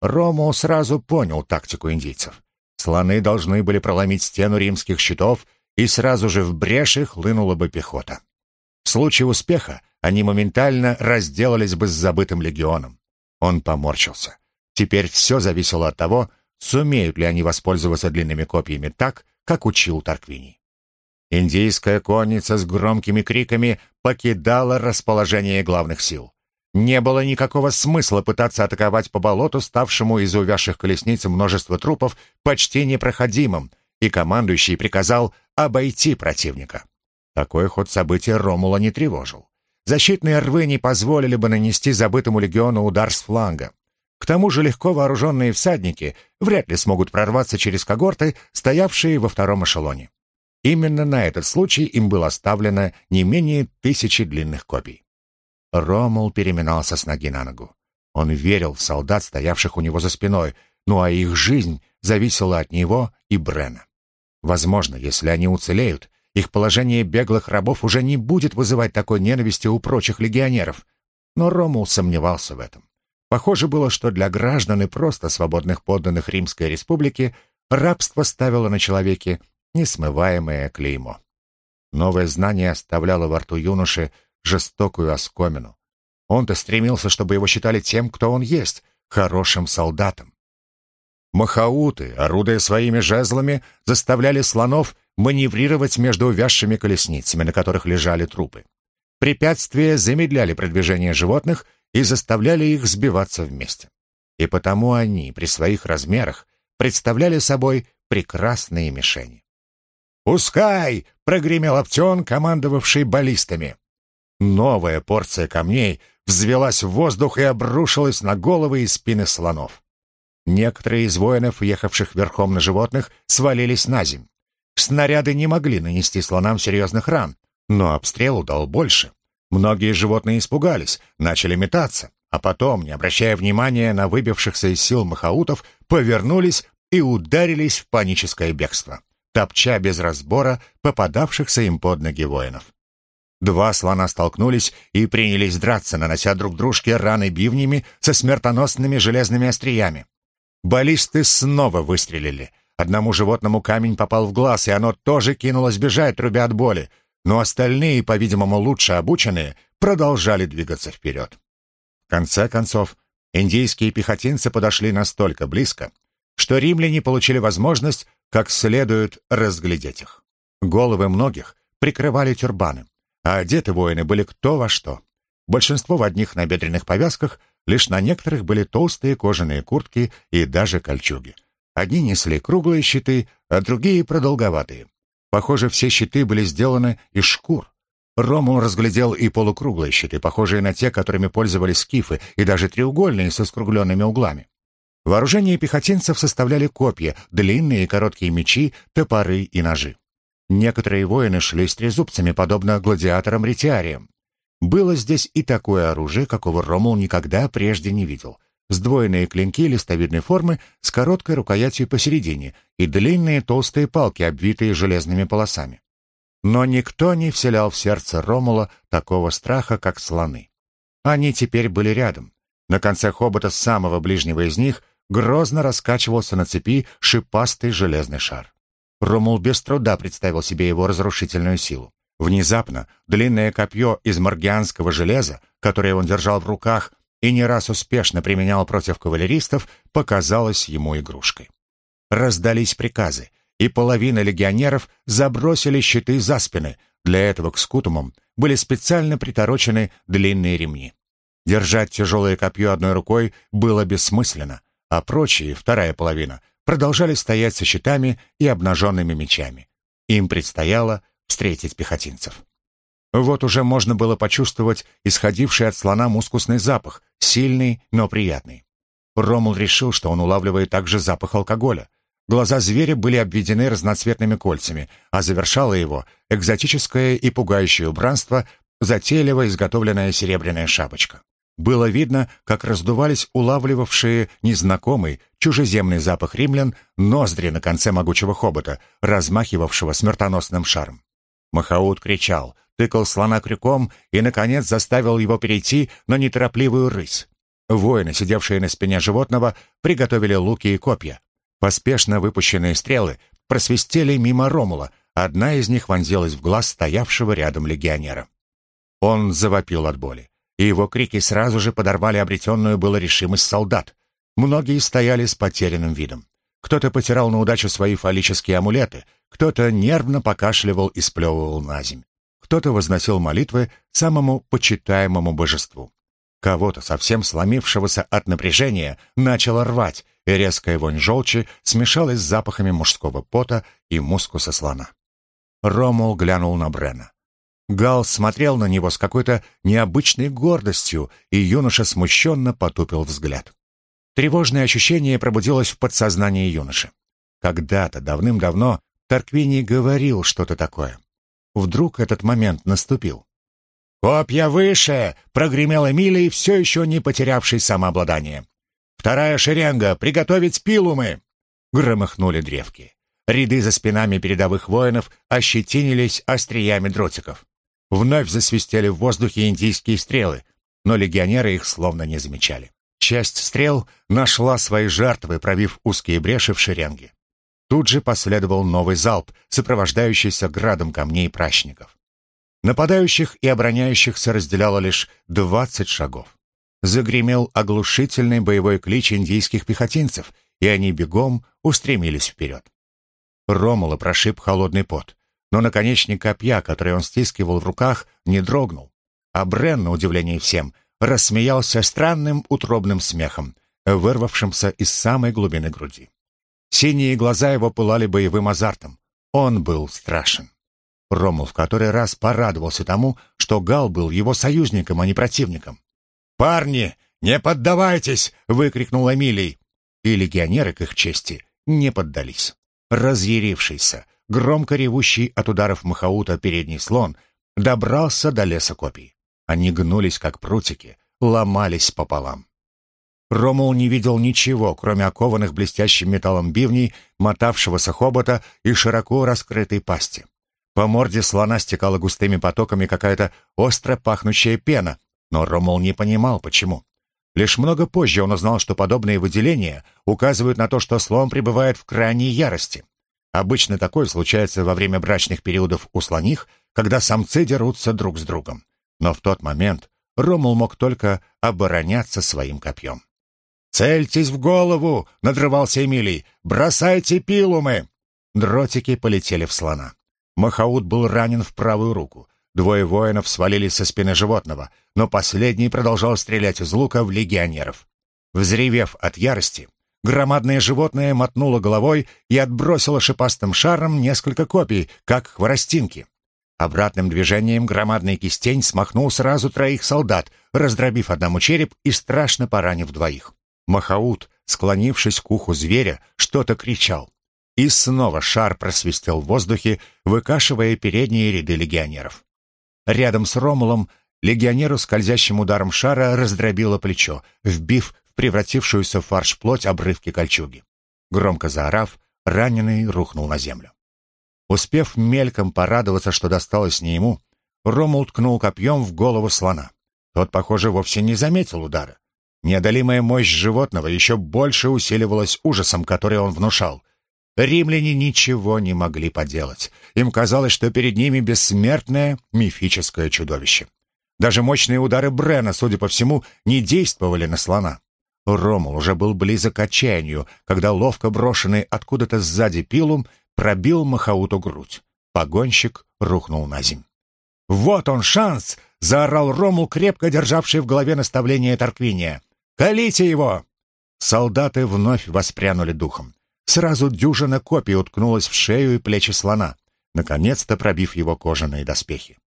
Рому сразу понял тактику индийцев. Слоны должны были проломить стену римских щитов, и сразу же в брешь их хлынула бы пехота. В случае успеха они моментально разделались бы с забытым легионом. Он поморщился. Теперь все зависело от того, сумеют ли они воспользоваться длинными копьями так, как учил Тарквини. Индийская конница с громкими криками покидала расположение главных сил. Не было никакого смысла пытаться атаковать по болоту, ставшему из увязших колесниц множество трупов почти непроходимым, и командующий приказал обойти противника. Такой ход событий Ромула не тревожил. Защитные рвы не позволили бы нанести забытому легиону удар с фланга. К тому же легко вооруженные всадники вряд ли смогут прорваться через когорты, стоявшие во втором эшелоне. Именно на этот случай им было оставлено не менее тысячи длинных копий. Ромул переминался с ноги на ногу. Он верил в солдат, стоявших у него за спиной, ну а их жизнь зависела от него и Брена. Возможно, если они уцелеют, их положение беглых рабов уже не будет вызывать такой ненависти у прочих легионеров. Но Ромул сомневался в этом. Похоже было, что для граждан и просто свободных подданных Римской республики рабство ставило на человеке несмываемое клеймо. Новое знание оставляло во рту юноши жестокую оскомину. Он-то стремился, чтобы его считали тем, кто он есть, хорошим солдатом. Махауты, орудуя своими жезлами, заставляли слонов маневрировать между увязшими колесницами, на которых лежали трупы. Препятствия замедляли продвижение животных и заставляли их сбиваться вместе. И потому они при своих размерах представляли собой прекрасные мишени. «Пускай!» — прогремел Аптеон, командовавший баллистами. Новая порция камней взвелась в воздух и обрушилась на головы и спины слонов. Некоторые из воинов, ехавших верхом на животных, свалились на земь. Снаряды не могли нанести слонам серьезных ран, но обстрел дал больше. Многие животные испугались, начали метаться, а потом, не обращая внимания на выбившихся из сил махаутов, повернулись и ударились в паническое бегство, топча без разбора попадавшихся им под ноги воинов. Два слона столкнулись и принялись драться, нанося друг дружке раны бивнями со смертоносными железными остриями. Баллисты снова выстрелили. Одному животному камень попал в глаз, и оно тоже кинулось бежать, трубя от боли, но остальные, по-видимому, лучше обученные, продолжали двигаться вперед. В конце концов, индийские пехотинцы подошли настолько близко, что римляне получили возможность как следует разглядеть их. Головы многих прикрывали тюрбаны а одеты воины были кто во что. Большинство в одних набедренных повязках, лишь на некоторых были толстые кожаные куртки и даже кольчуги. Одни несли круглые щиты, а другие — продолговатые. Похоже, все щиты были сделаны из шкур. Рому разглядел и полукруглые щиты, похожие на те, которыми пользовались скифы, и даже треугольные со скругленными углами. Вооружение пехотинцев составляли копья, длинные и короткие мечи, топоры и ножи. Некоторые воины шли с трезубцами, подобно гладиаторам-ретиариям. Было здесь и такое оружие, какого Ромул никогда прежде не видел. Сдвоенные клинки листовидной формы с короткой рукоятью посередине и длинные толстые палки, обвитые железными полосами. Но никто не вселял в сердце Ромула такого страха, как слоны. Они теперь были рядом. На конце хобота самого ближнего из них грозно раскачивался на цепи шипастый железный шар. Ромул без труда представил себе его разрушительную силу. Внезапно длинное копье из маргианского железа, которое он держал в руках и не раз успешно применял против кавалеристов, показалось ему игрушкой. Раздались приказы, и половина легионеров забросили щиты за спины. Для этого к скутумам были специально приторочены длинные ремни. Держать тяжелое копье одной рукой было бессмысленно, а прочие, вторая половина, продолжали стоять со щитами и обнаженными мечами. Им предстояло встретить пехотинцев. Вот уже можно было почувствовать исходивший от слона мускусный запах, сильный, но приятный. Ромул решил, что он улавливает также запах алкоголя. Глаза зверя были обведены разноцветными кольцами, а завершало его экзотическое и пугающее убранство, затейливо изготовленная серебряная шапочка. Было видно, как раздувались улавливавшие незнакомый, чужеземный запах римлян ноздри на конце могучего хобота, размахивавшего смертоносным шаром. Махаут кричал, тыкал слона крюком и, наконец, заставил его перейти на неторопливую рысь. Воины, сидевшие на спине животного, приготовили луки и копья. Поспешно выпущенные стрелы просвистели мимо Ромула, одна из них вонзилась в глаз стоявшего рядом легионера. Он завопил от боли и его крики сразу же подорвали обретенную было решимость солдат. Многие стояли с потерянным видом. Кто-то потирал на удачу свои фаллические амулеты, кто-то нервно покашливал и сплевывал на земь. Кто-то возносил молитвы самому почитаемому божеству. Кого-то, совсем сломившегося от напряжения, начало рвать, и резкая вонь желчи смешалась с запахами мужского пота и мускуса слона. Ромул глянул на Брена. Гал смотрел на него с какой-то необычной гордостью, и юноша смущенно потупил взгляд. Тревожное ощущение пробудилось в подсознании юноши. Когда-то, давным-давно, Тарквини говорил что-то такое. Вдруг этот момент наступил. «Копья выше!» — прогремел Эмилий, все еще не потерявший самообладание. «Вторая шеренга! Приготовить пилумы!» Громыхнули древки. Ряды за спинами передовых воинов ощетинились остриями дротиков. Вновь засвистели в воздухе индийские стрелы, но легионеры их словно не замечали. Часть стрел нашла свои жертвы, пробив узкие бреши в шеренге. Тут же последовал новый залп, сопровождающийся градом камней пращников. Нападающих и обороняющихся разделяло лишь двадцать шагов. Загремел оглушительный боевой клич индийских пехотинцев, и они бегом устремились вперед. Ромула прошиб холодный пот, но наконечник копья, который он стискивал в руках, не дрогнул. А Брен, на удивление всем, рассмеялся странным утробным смехом, вырвавшимся из самой глубины груди. Синие глаза его пылали боевым азартом. Он был страшен. Ромул в который раз порадовался тому, что Гал был его союзником, а не противником. «Парни, не поддавайтесь!» — выкрикнул Эмилий. И легионеры, к их чести, не поддались. Разъярившийся, громко ревущий от ударов Махаута передний слон, добрался до леса копий. Они гнулись, как прутики, ломались пополам. Ромул не видел ничего, кроме окованных блестящим металлом бивней, мотавшегося хобота и широко раскрытой пасти. По морде слона стекала густыми потоками какая-то остро пахнущая пена, но Ромул не понимал, почему. Лишь много позже он узнал, что подобные выделения указывают на то, что слон пребывает в крайней ярости. Обычно такое случается во время брачных периодов у слоних, когда самцы дерутся друг с другом. Но в тот момент Ромул мог только обороняться своим копьем. «Цельтесь в голову!» — надрывался Эмилий. «Бросайте пилумы!» Дротики полетели в слона. Махаут был ранен в правую руку. Двое воинов свалились со спины животного, но последний продолжал стрелять из лука в легионеров. Взревев от ярости, громадное животное мотнуло головой и отбросило шипастым шаром несколько копий, как хворостинки. Обратным движением громадный кистень смахнул сразу троих солдат, раздробив одному череп и страшно поранив двоих. Махаут, склонившись к уху зверя, что-то кричал. И снова шар просвистел в воздухе, выкашивая передние ряды легионеров. Рядом с Ромулом легионеру скользящим ударом шара раздробило плечо, вбив превратившуюся в фарш плоть обрывки кольчуги. Громко заорав, раненый рухнул на землю. Успев мельком порадоваться, что досталось не ему, Ромул ткнул копьем в голову слона. Тот, похоже, вовсе не заметил удара. Неодолимая мощь животного еще больше усиливалась ужасом, который он внушал — Римляне ничего не могли поделать. Им казалось, что перед ними бессмертное мифическое чудовище. Даже мощные удары Брена, судя по всему, не действовали на слона. Ромул уже был близок к отчаянию, когда ловко брошенный откуда-то сзади пилум пробил Махауту грудь. Погонщик рухнул на земь. «Вот он шанс!» — заорал Ромул, крепко державший в голове наставление Тарквиния. «Колите его!» Солдаты вновь воспрянули духом. Сразу дюжина копий уткнулась в шею и плечи слона, наконец-то пробив его кожаные доспехи.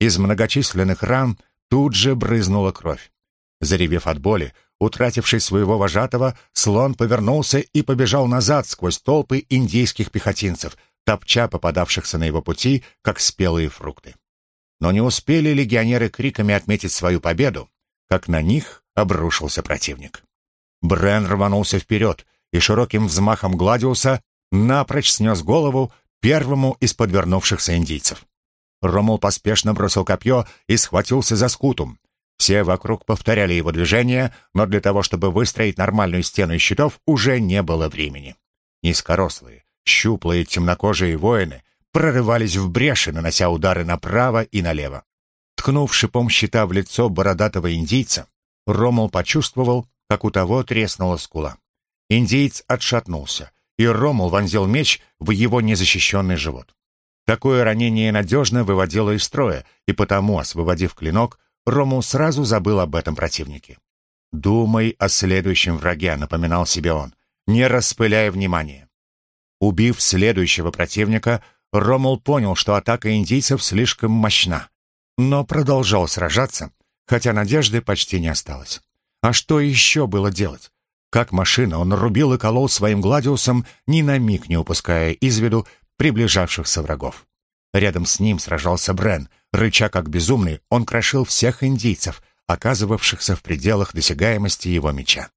Из многочисленных ран тут же брызнула кровь. Заревев от боли, утративший своего вожатого, слон повернулся и побежал назад сквозь толпы индийских пехотинцев, топча попадавшихся на его пути, как спелые фрукты. Но не успели легионеры криками отметить свою победу, как на них обрушился противник. Брен рванулся вперед, и широким взмахом Гладиуса напрочь снес голову первому из подвернувшихся индийцев. Ромул поспешно бросил копье и схватился за скутум. Все вокруг повторяли его движения, но для того, чтобы выстроить нормальную стену из щитов, уже не было времени. Низкорослые, щуплые, темнокожие воины прорывались в бреши, нанося удары направо и налево. Ткнув шипом щита в лицо бородатого индийца, Ромул почувствовал, как у того треснула скула. Индеец отшатнулся, и Ромул вонзил меч в его незащищенный живот. Такое ранение надежно выводило из строя, и потому, освободив клинок, Ромул сразу забыл об этом противнике. «Думай о следующем враге», — напоминал себе он, не распыляя внимания. Убив следующего противника, Ромул понял, что атака индийцев слишком мощна, но продолжал сражаться, хотя надежды почти не осталось. А что еще было делать? Как машина, он рубил и колол своим гладиусом, ни на миг не упуская из виду приближавшихся врагов. Рядом с ним сражался Брен, Рыча как безумный, он крошил всех индийцев, оказывавшихся в пределах досягаемости его меча.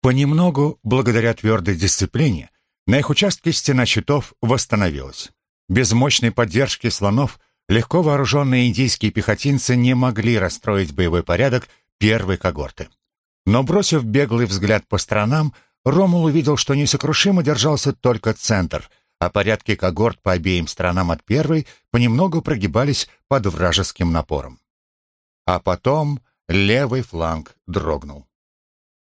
Понемногу, благодаря твердой дисциплине, на их участке стена щитов восстановилась. Без мощной поддержки слонов легко вооруженные индийские пехотинцы не могли расстроить боевой порядок первой когорты. Но, бросив беглый взгляд по сторонам, Ромул увидел, что несокрушимо держался только центр, а порядки когорт по обеим сторонам от первой понемногу прогибались под вражеским напором. А потом левый фланг дрогнул.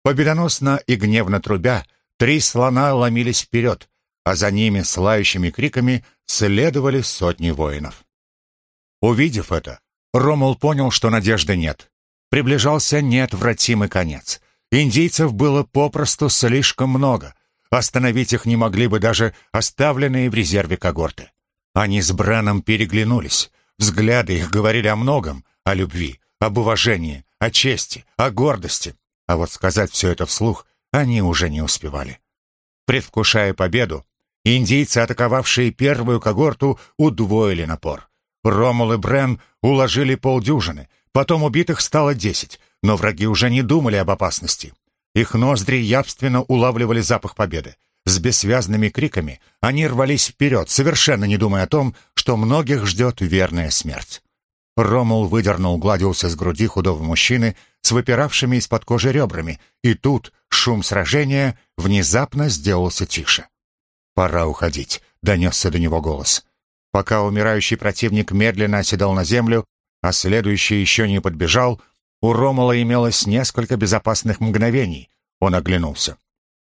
Победоносно и гневно трубя, три слона ломились вперед, а за ними с лающими криками следовали сотни воинов. Увидев это, Ромул понял, что надежды нет. Приближался неотвратимый конец. Индийцев было попросту слишком много. Остановить их не могли бы даже оставленные в резерве когорты. Они с Браном переглянулись. Взгляды их говорили о многом, о любви, об уважении, о чести, о гордости. А вот сказать все это вслух они уже не успевали. Предвкушая победу, индийцы, атаковавшие первую когорту, удвоили напор. Ромул и Брен уложили полдюжины, потом убитых стало десять, но враги уже не думали об опасности. Их ноздри явственно улавливали запах победы. С бессвязными криками они рвались вперед, совершенно не думая о том, что многих ждет верная смерть. Ромул выдернул Гладиуса с груди худого мужчины с выпиравшими из-под кожи ребрами, и тут шум сражения внезапно сделался тише. «Пора уходить», — донесся до него голос. Пока умирающий противник медленно оседал на землю, а следующий еще не подбежал, у Ромала имелось несколько безопасных мгновений. Он оглянулся.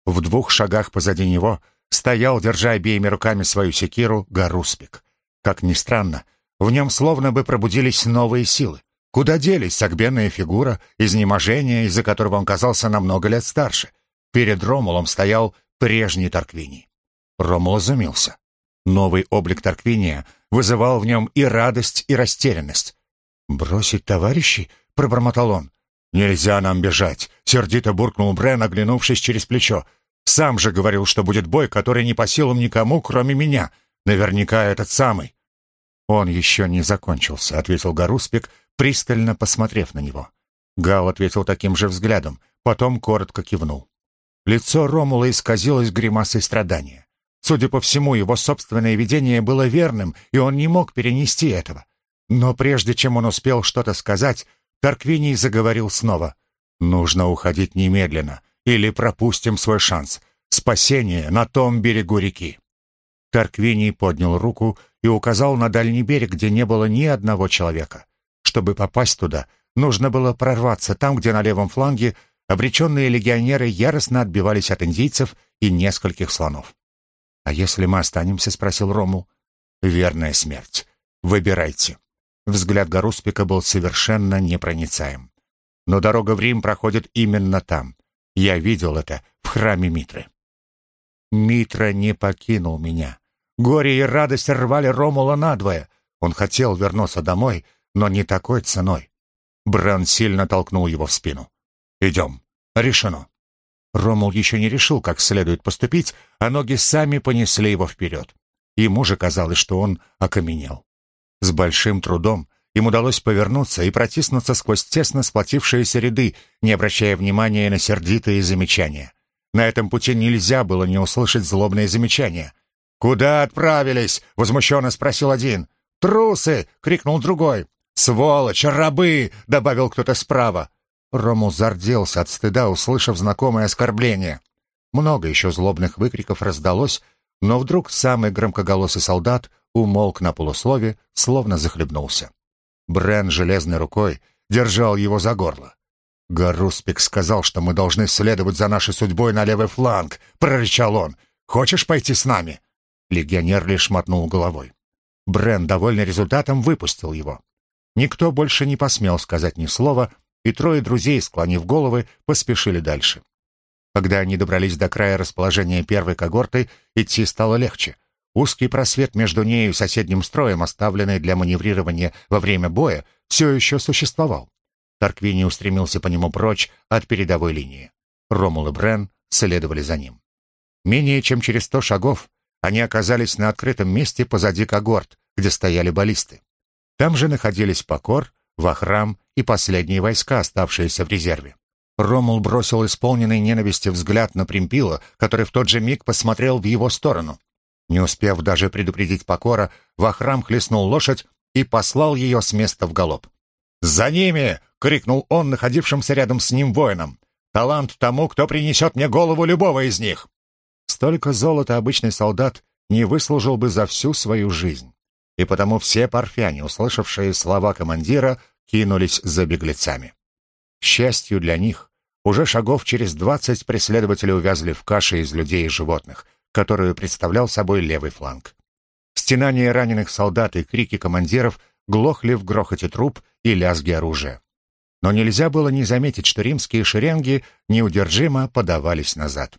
В двух шагах позади него стоял, держа обеими руками свою секиру, Гаруспик. Как ни странно, в нем словно бы пробудились новые силы. Куда делись согбенная фигура, изнеможение, из-за которого он казался намного лет старше? Перед Ромулом стоял прежний Тарквиний. Ромул изумился. Новый облик Тарквиния вызывал в нем и радость, и растерянность. «Бросить товарищей?» — пробормотал он. «Нельзя нам бежать», — сердито буркнул Брен, оглянувшись через плечо. «Сам же говорил, что будет бой, который не по силам никому, кроме меня. Наверняка этот самый». «Он еще не закончился», — ответил Гаруспик, пристально посмотрев на него. Гал ответил таким же взглядом, потом коротко кивнул. Лицо Ромула исказилось гримасой страдания. Судя по всему, его собственное видение было верным, и он не мог перенести этого. Но прежде чем он успел что-то сказать, Тарквиний заговорил снова. «Нужно уходить немедленно, или пропустим свой шанс. Спасение на том берегу реки». Тарквиний поднял руку и указал на дальний берег, где не было ни одного человека. Чтобы попасть туда, нужно было прорваться там, где на левом фланге обреченные легионеры яростно отбивались от индийцев и нескольких слонов. «А если мы останемся?» — спросил Рому. «Верная смерть. Выбирайте». Взгляд Гаруспика был совершенно непроницаем. «Но дорога в Рим проходит именно там. Я видел это в храме Митры». Митра не покинул меня. Горе и радость рвали Ромула надвое. Он хотел вернуться домой, но не такой ценой. Бран сильно толкнул его в спину. «Идем. Решено». Ромул еще не решил, как следует поступить, а ноги сами понесли его вперед. Ему же казалось, что он окаменел. С большим трудом им удалось повернуться и протиснуться сквозь тесно сплотившиеся ряды, не обращая внимания на сердитые замечания. На этом пути нельзя было не услышать злобные замечания. «Куда отправились?» — возмущенно спросил один. «Трусы!» — крикнул другой. «Сволочь! Рабы!» — добавил кто-то справа. Рому зарделся от стыда, услышав знакомое оскорбление. Много еще злобных выкриков раздалось, но вдруг самый громкоголосый солдат умолк на полуслове, словно захлебнулся. Брен железной рукой держал его за горло. «Гаруспик сказал, что мы должны следовать за нашей судьбой на левый фланг», — прорычал он. «Хочешь пойти с нами?» Легионер лишь мотнул головой. Брен, довольный результатом, выпустил его. Никто больше не посмел сказать ни слова, и трое друзей, склонив головы, поспешили дальше. Когда они добрались до края расположения первой когорты, идти стало легче. Узкий просвет между нею и соседним строем, оставленный для маневрирования во время боя, все еще существовал. Тарквини устремился по нему прочь от передовой линии. Ромул и Брен следовали за ним. Менее чем через сто шагов они оказались на открытом месте позади когорт, где стояли баллисты. Там же находились Покор, Вахрам и последние войска, оставшиеся в резерве. Ромул бросил исполненный ненависти взгляд на Примпила, который в тот же миг посмотрел в его сторону. Не успев даже предупредить Покора, Вахрам хлестнул лошадь и послал ее с места в галоп. «За ними!» — крикнул он находившимся рядом с ним воинам. «Талант тому, кто принесет мне голову любого из них!» Столько золота обычный солдат не выслужил бы за всю свою жизнь. И потому все парфяне, услышавшие слова командира, кинулись за беглецами. Счастью для них, уже шагов через двадцать преследователи увязли в каше из людей и животных, которую представлял собой левый фланг. Стенания раненых солдат и крики командиров глохли в грохоте труп и лязге оружия. Но нельзя было не заметить, что римские шеренги неудержимо подавались назад.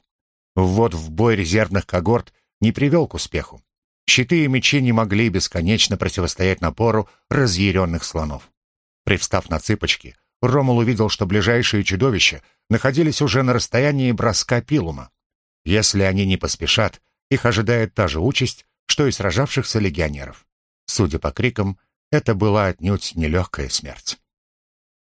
Ввод в бой резервных когорт не привел к успеху. Щиты и мечи не могли бесконечно противостоять напору разъяренных слонов. Привстав на цыпочки, Ромул увидел, что ближайшие чудовища находились уже на расстоянии броска пилума. Если они не поспешат, их ожидает та же участь, что и сражавшихся легионеров. Судя по крикам, это была отнюдь нелегкая смерть.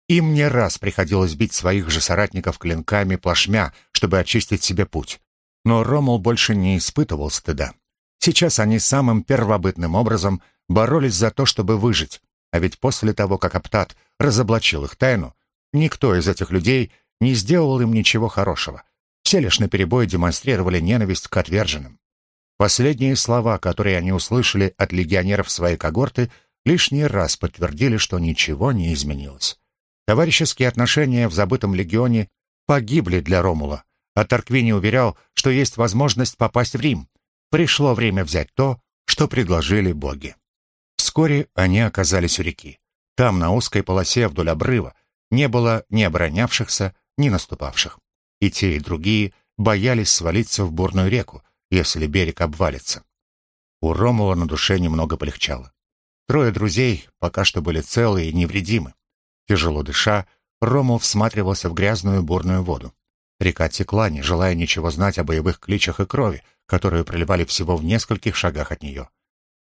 Им не раз приходилось бить своих же соратников клинками плашмя, чтобы очистить себе путь. Но Ромул больше не испытывал стыда. Сейчас они самым первобытным образом боролись за то, чтобы выжить, а ведь после того, как Аптат разоблачил их тайну, никто из этих людей не сделал им ничего хорошего. Все лишь наперебой демонстрировали ненависть к отверженным. Последние слова, которые они услышали от легионеров своей когорты, лишний раз подтвердили, что ничего не изменилось. Товарищеские отношения в забытом легионе погибли для Ромула, а Тарквини уверял, что есть возможность попасть в Рим. Пришло время взять то, что предложили боги. Вскоре они оказались у реки. Там, на узкой полосе вдоль обрыва, не было ни оборонявшихся, ни наступавших. И те, и другие боялись свалиться в бурную реку, если берег обвалится. У Ромула на душе немного полегчало. Трое друзей пока что были целы и невредимы. Тяжело дыша, Ромул всматривался в грязную бурную воду. Река текла, не желая ничего знать о боевых кличах и крови, которую проливали всего в нескольких шагах от нее.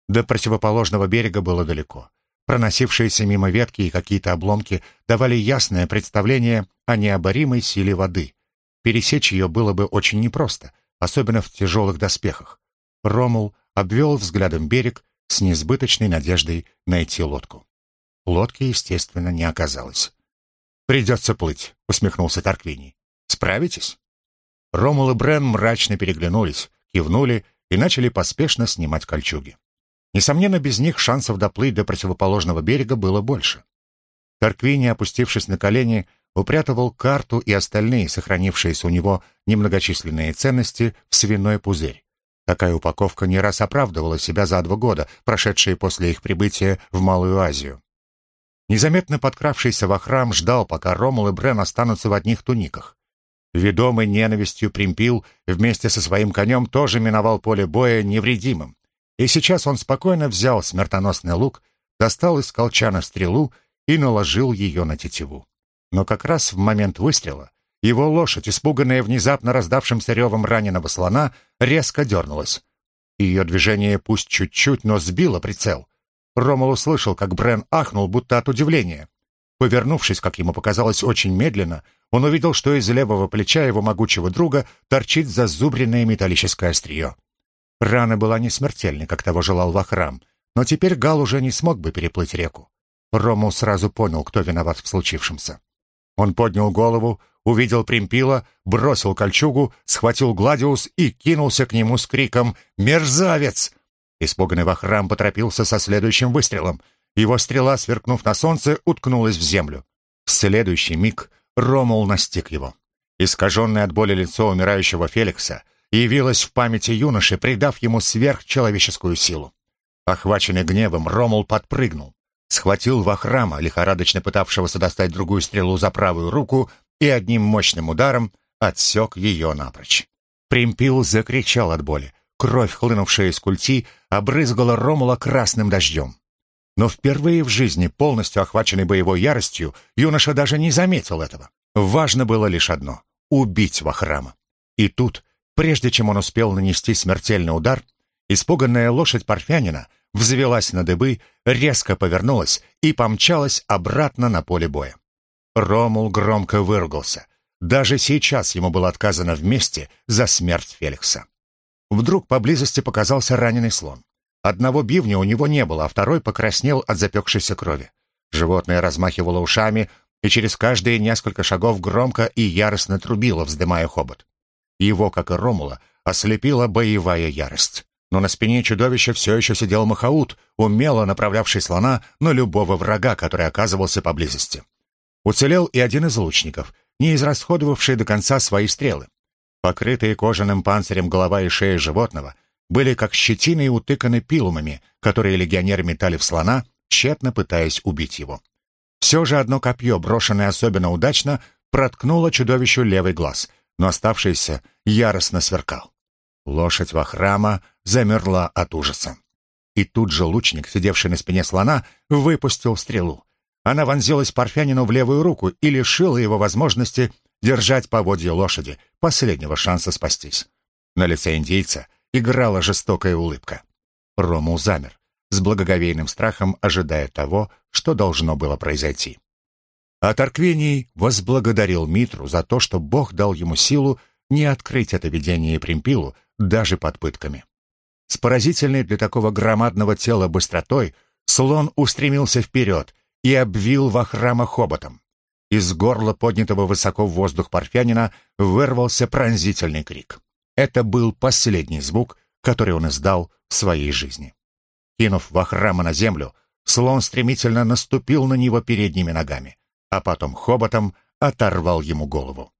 До противоположного берега было далеко. Проносившиеся мимо ветки и какие-то обломки давали ясное представление о необоримой силе воды. Пересечь ее было бы очень непросто, особенно в тяжелых доспехах. Ромул обвел взглядом берег с несбыточной надеждой найти лодку. Лодки, естественно, не оказалось. «Придется плыть», — усмехнулся Тарквини. «Справитесь?» Ромул и Брен мрачно переглянулись, кивнули и начали поспешно снимать кольчуги. Несомненно, без них шансов доплыть до противоположного берега было больше. Тарквини, опустившись на колени, упрятывал карту и остальные сохранившиеся у него немногочисленные ценности в свиной пузырь. Такая упаковка не раз оправдывала себя за два года, прошедшие после их прибытия в Малую Азию. Незаметно подкравшийся во храм ждал, пока Ромул и Брен останутся в одних туниках. Ведомый ненавистью Примпил вместе со своим конем тоже миновал поле боя невредимым. И сейчас он спокойно взял смертоносный лук, достал из колчана стрелу и наложил ее на тетиву. Но как раз в момент выстрела его лошадь, испуганная внезапно раздавшимся ревом раненого слона, резко дернулась. Ее движение пусть чуть-чуть, но сбило прицел. Ромул услышал, как Брен ахнул, будто от удивления. Повернувшись, как ему показалось, очень медленно, он увидел, что из левого плеча его могучего друга торчит зазубренное металлическое острие. Рана была не смертельной, как того желал Вахрам, но теперь Гал уже не смог бы переплыть реку. Ромул сразу понял, кто виноват в случившемся. Он поднял голову, увидел Примпила, бросил кольчугу, схватил Гладиус и кинулся к нему с криком «Мерзавец!». Испуганный Вахрам поторопился со следующим выстрелом. Его стрела, сверкнув на солнце, уткнулась в землю. В следующий миг Ромул настиг его. Искаженное от боли лицо умирающего Феликса явилось в памяти юноши, придав ему сверхчеловеческую силу. Охваченный гневом, Ромул подпрыгнул схватил Вахрама, лихорадочно пытавшегося достать другую стрелу за правую руку, и одним мощным ударом отсек ее напрочь. Примпил закричал от боли. Кровь, хлынувшая из культи, обрызгала Ромула красным дождем. Но впервые в жизни, полностью охваченный боевой яростью, юноша даже не заметил этого. Важно было лишь одно — убить Вахрама. И тут, прежде чем он успел нанести смертельный удар, испуганная лошадь парфянина взвелась на дыбы, резко повернулась и помчалась обратно на поле боя. Ромул громко выругался. Даже сейчас ему было отказано вместе за смерть Феликса. Вдруг поблизости показался раненый слон. Одного бивня у него не было, а второй покраснел от запекшейся крови. Животное размахивало ушами и через каждые несколько шагов громко и яростно трубило, вздымая хобот. Его, как и Ромула, ослепила боевая ярость. Но на спине чудовища все еще сидел Махаут, умело направлявший слона на любого врага, который оказывался поблизости. Уцелел и один из лучников, не израсходовавший до конца свои стрелы. Покрытые кожаным панцирем голова и шея животного были как щетины утыканы пилумами, которые легионеры метали в слона, тщетно пытаясь убить его. Все же одно копье, брошенное особенно удачно, проткнуло чудовищу левый глаз, но оставшийся яростно сверкал. Лошадь во храма замерла от ужаса. И тут же лучник, сидевший на спине слона, выпустил стрелу. Она вонзилась Парфянину в левую руку и лишила его возможности держать поводья лошади, последнего шанса спастись. На лице индейца играла жестокая улыбка. Ромул замер, с благоговейным страхом ожидая того, что должно было произойти. А Тарквиний возблагодарил Митру за то, что Бог дал ему силу не открыть это видение Примпилу даже под пытками. С поразительной для такого громадного тела быстротой слон устремился вперед и обвил во храма хоботом. Из горла поднятого высоко в воздух парфянина вырвался пронзительный крик. Это был последний звук, который он издал в своей жизни. Кинув Вахрама на землю, слон стремительно наступил на него передними ногами, а потом хоботом оторвал ему голову.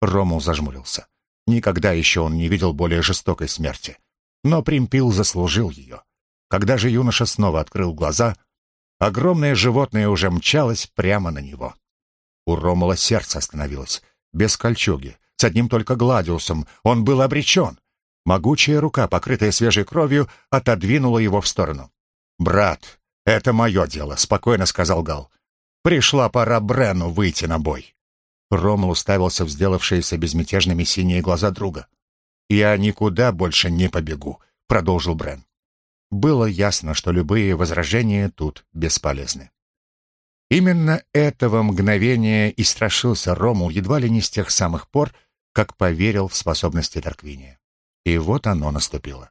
Ромул зажмурился. Никогда еще он не видел более жестокой смерти. Но Примпил заслужил ее. Когда же юноша снова открыл глаза, огромное животное уже мчалось прямо на него. У Ромула сердце остановилось, без кольчуги, с одним только гладиусом. Он был обречен. Могучая рука, покрытая свежей кровью, отодвинула его в сторону. «Брат, это мое дело», — спокойно сказал Гал. «Пришла пора Брену выйти на бой». Ромул уставился в сделавшиеся безмятежными синие глаза друга. «Я никуда больше не побегу», — продолжил Брен. Было ясно, что любые возражения тут бесполезны. Именно этого мгновения и страшился Ромул едва ли не с тех самых пор, как поверил в способности Тарквиния. И вот оно наступило.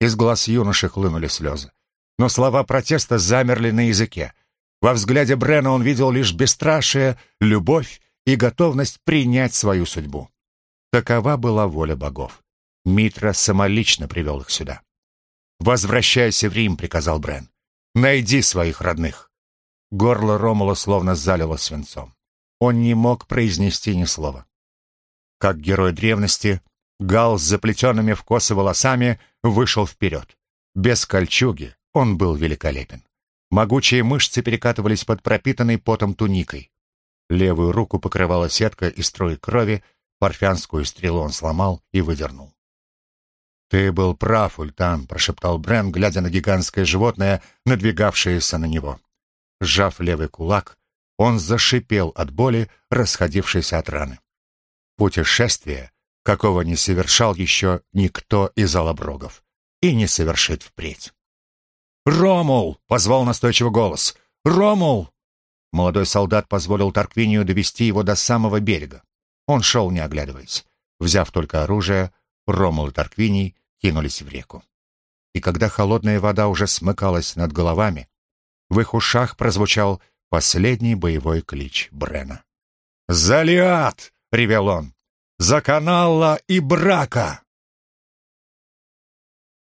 Из глаз юноши хлынули слезы. Но слова протеста замерли на языке. Во взгляде Брена он видел лишь бесстрашие, любовь и готовность принять свою судьбу. Такова была воля богов. Митра самолично привел их сюда. «Возвращайся в Рим», — приказал Брен. «Найди своих родных». Горло Ромула словно залило свинцом. Он не мог произнести ни слова. Как герой древности, Гал с заплетенными в косы волосами вышел вперед. Без кольчуги он был великолепен. Могучие мышцы перекатывались под пропитанной потом туникой. Левую руку покрывала сетка из строи крови, парфянскую стрелу он сломал и выдернул. «Ты был прав, Ультан», — прошептал Брен, глядя на гигантское животное, надвигавшееся на него. Сжав левый кулак, он зашипел от боли, расходившейся от раны. Путешествие какого не совершал еще никто из алаброгов и не совершит впредь. «Ромул!» — позвал настойчивый голос. «Ромул!» Молодой солдат позволил Тарквинию довести его до самого берега. Он шел, не оглядываясь. Взяв только оружие, Ромул и Тарквиний кинулись в реку. И когда холодная вода уже смыкалась над головами, в их ушах прозвучал последний боевой клич Брена. «Залиат!» — ревел он. За канала и брака!»